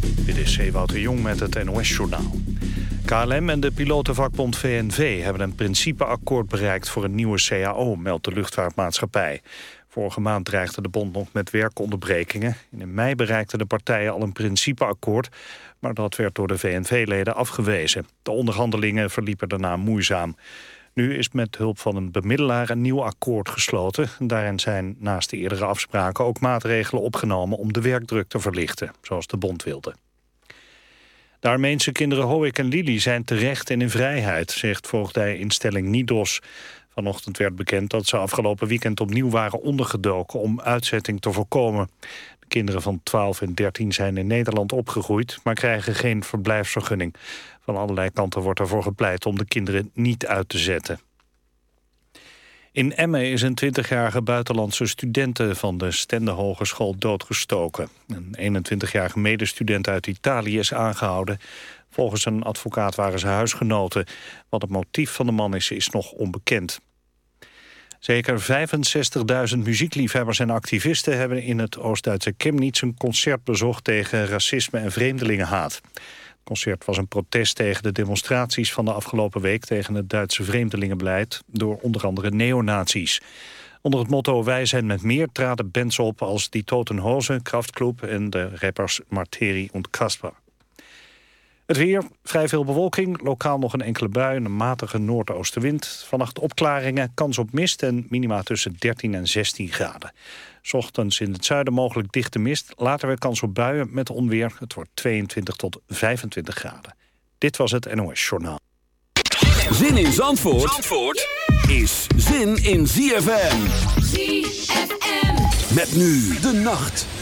Dit is Ewout de Jong met het NOS-journaal. KLM en de pilotenvakbond VNV hebben een principeakkoord bereikt voor een nieuwe CAO, meldt de luchtvaartmaatschappij. Vorige maand dreigde de bond nog met werkonderbrekingen. In mei bereikten de partijen al een principeakkoord, maar dat werd door de VNV-leden afgewezen. De onderhandelingen verliepen daarna moeizaam. Nu is met hulp van een bemiddelaar een nieuw akkoord gesloten. Daarin zijn naast de eerdere afspraken ook maatregelen opgenomen om de werkdruk te verlichten, zoals de bond wilde. De Armeense kinderen Hoek en Lili zijn terecht en in vrijheid, zegt voogdijinstelling Nidos. Vanochtend werd bekend dat ze afgelopen weekend opnieuw waren ondergedoken om uitzetting te voorkomen. De kinderen van 12 en 13 zijn in Nederland opgegroeid, maar krijgen geen verblijfsvergunning. Van allerlei kanten wordt ervoor gepleit om de kinderen niet uit te zetten. In Emmen is een 20-jarige buitenlandse studente van de Stende Hogeschool doodgestoken. Een 21-jarige medestudent uit Italië is aangehouden. Volgens een advocaat waren ze huisgenoten. Wat het motief van de man is, is nog onbekend. Zeker 65.000 muziekliefhebbers en activisten hebben in het Oost-Duitse Chemnitz een concert bezocht tegen racisme en vreemdelingenhaat. Het concert was een protest tegen de demonstraties van de afgelopen week... tegen het Duitse vreemdelingenbeleid door onder andere neonazies. Onder het motto Wij zijn met meer traden bands op als Die Totenhozen, Kraftklub en de rappers Marteri en Kasper. Het weer, vrij veel bewolking, lokaal nog een enkele bui... en een matige noordoostenwind. Vannacht opklaringen, kans op mist en minima tussen 13 en 16 graden. Ochtends in het zuiden mogelijk dichte mist. Later weer kans op buien met onweer. Het wordt 22 tot 25 graden. Dit was het NOS Journaal. Zin in Zandvoort, Zandvoort is zin in ZFM. ZFM. Met nu de nacht.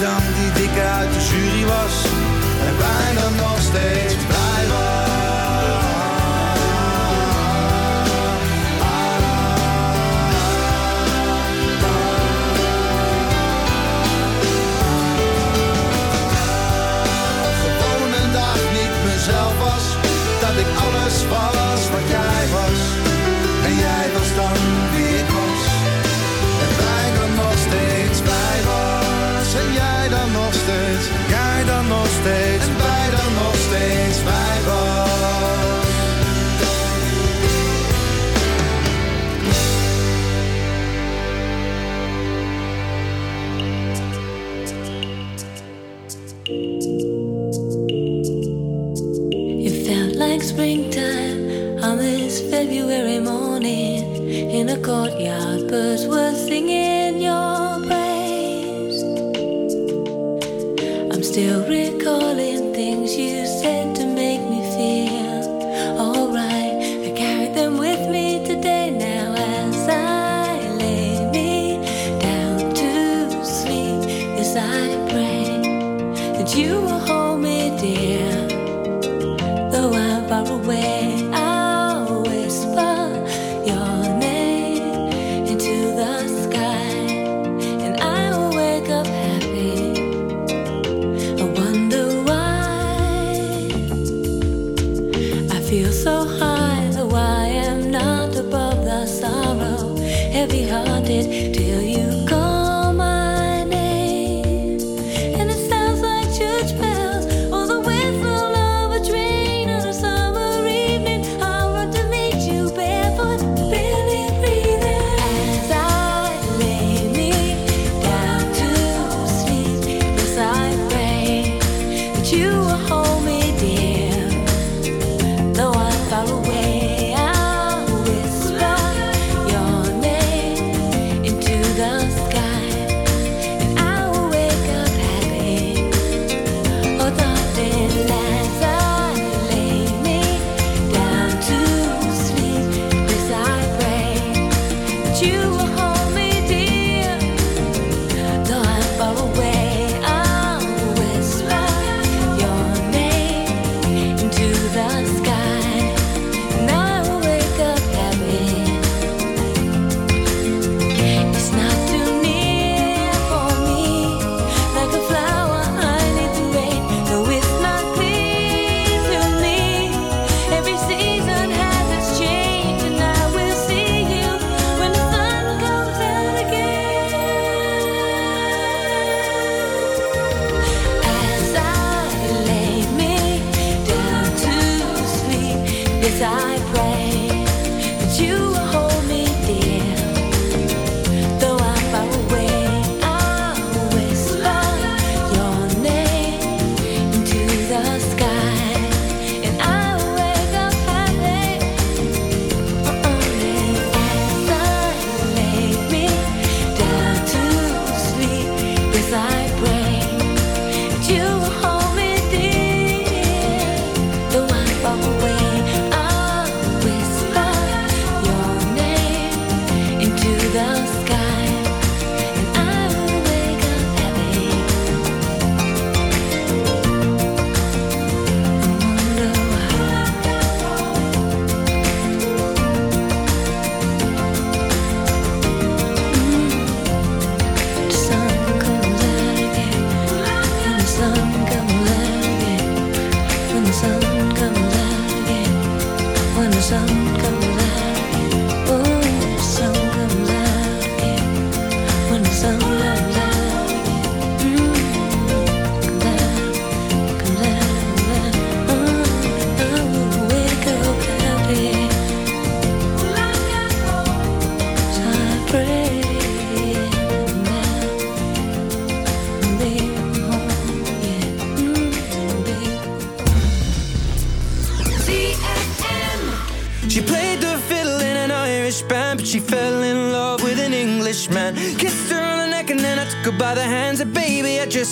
dan die dikke uit de jury was. En bijna nog steeds blij was. Gewoon een dag niet mezelf was. Dat ik alles was wat jij was. En jij was dan wie ik was. En bijna nog steeds blij nog steeds, jij dan nog steeds, en wij dan nog steeds bij was. springtime on this February morning in a courtyard. you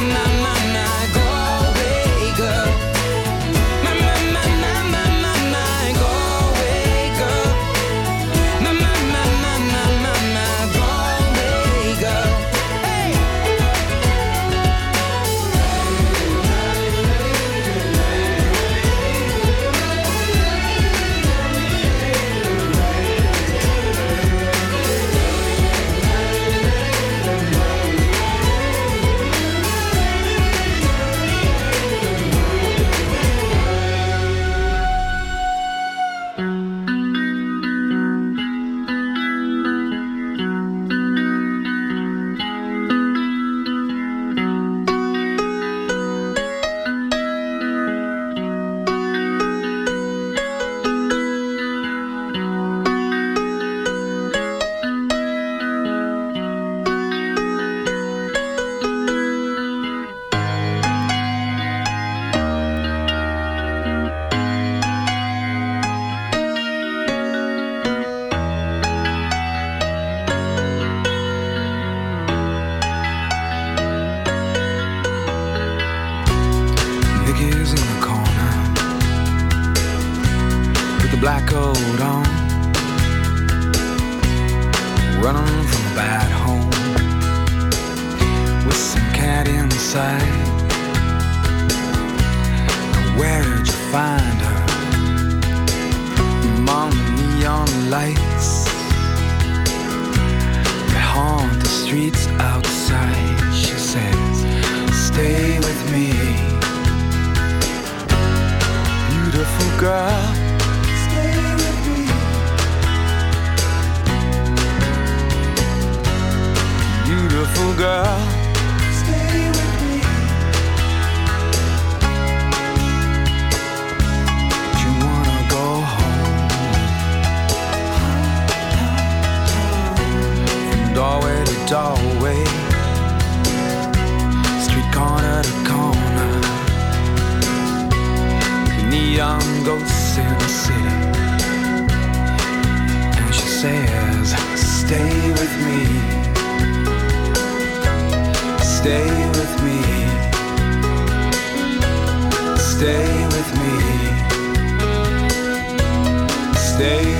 My, my, my, Nicky's in the corner with the black coat on, running from a bad home with some cat inside. Now Where'd you find her? Among the neon lights that haunt the streets outside. She says, Stay with me beautiful girl. Stay with me. Beautiful girl. Stay with me. You wanna go home? Doorway to doorway, neon ghosts in the city. And she says, Stay with me. Stay with me. Stay with me. Stay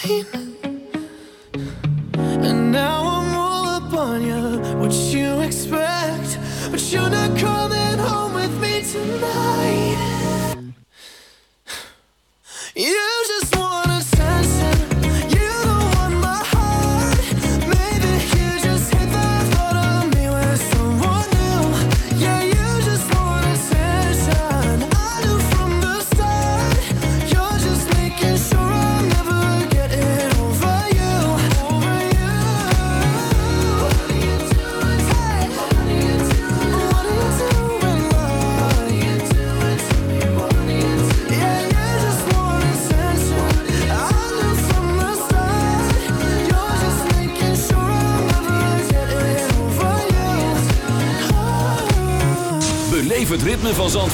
time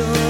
so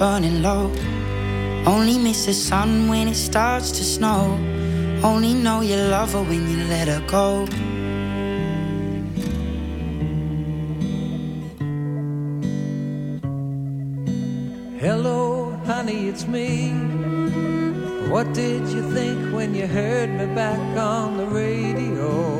Burning low. Only miss the sun when it starts to snow. Only know you love her when you let her go. Hello, honey, it's me. What did you think when you heard me back on the radio?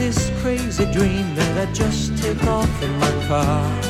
this crazy dream that I just take off in my car.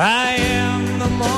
I am the morning